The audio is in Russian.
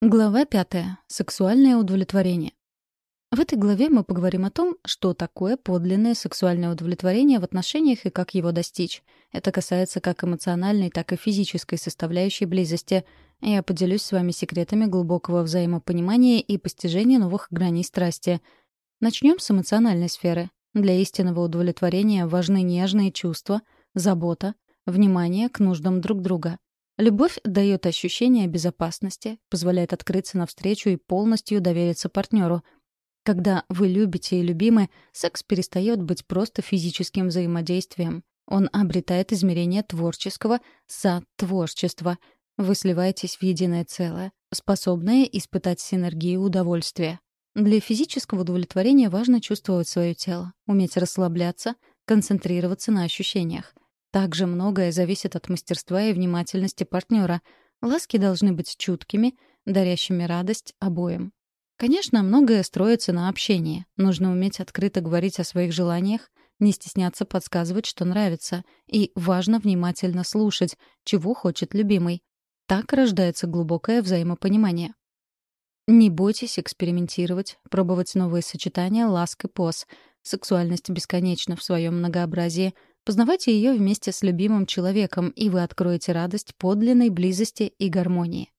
Глава пятая. Сексуальное удовлетворение. В этой главе мы поговорим о том, что такое подлинное сексуальное удовлетворение в отношениях и как его достичь. Это касается как эмоциональной, так и физической составляющей близости. Я поделюсь с вами секретами глубокого взаимопонимания и постижения новых граней страсти. Начнем с эмоциональной сферы. Для истинного удовлетворения важны нежные чувства, забота, внимание к нуждам друг друга — Любовь дает ощущение безопасности, позволяет открыться навстречу и полностью довериться партнеру. Когда вы любите и любимы, секс перестает быть просто физическим взаимодействием. Он обретает измерение творческого сотворчества. Вы сливаетесь в единое целое, способное испытать синергию удовольствия. Для физического удовлетворения важно чувствовать свое тело, уметь расслабляться, концентрироваться на ощущениях — также многое зависит от мастерства и внимательности партнера. Ласки должны быть чуткими, дарящими радость обоим. Конечно, многое строится на общении. Нужно уметь открыто говорить о своих желаниях, не стесняться подсказывать, что нравится. И важно внимательно слушать, чего хочет любимый. Так рождается глубокое взаимопонимание. Не бойтесь экспериментировать, пробовать новые сочетания ласк и поз. Сексуальность бесконечна в своем многообразии — Познавайте ее вместе с любимым человеком, и вы откроете радость подлинной близости и гармонии.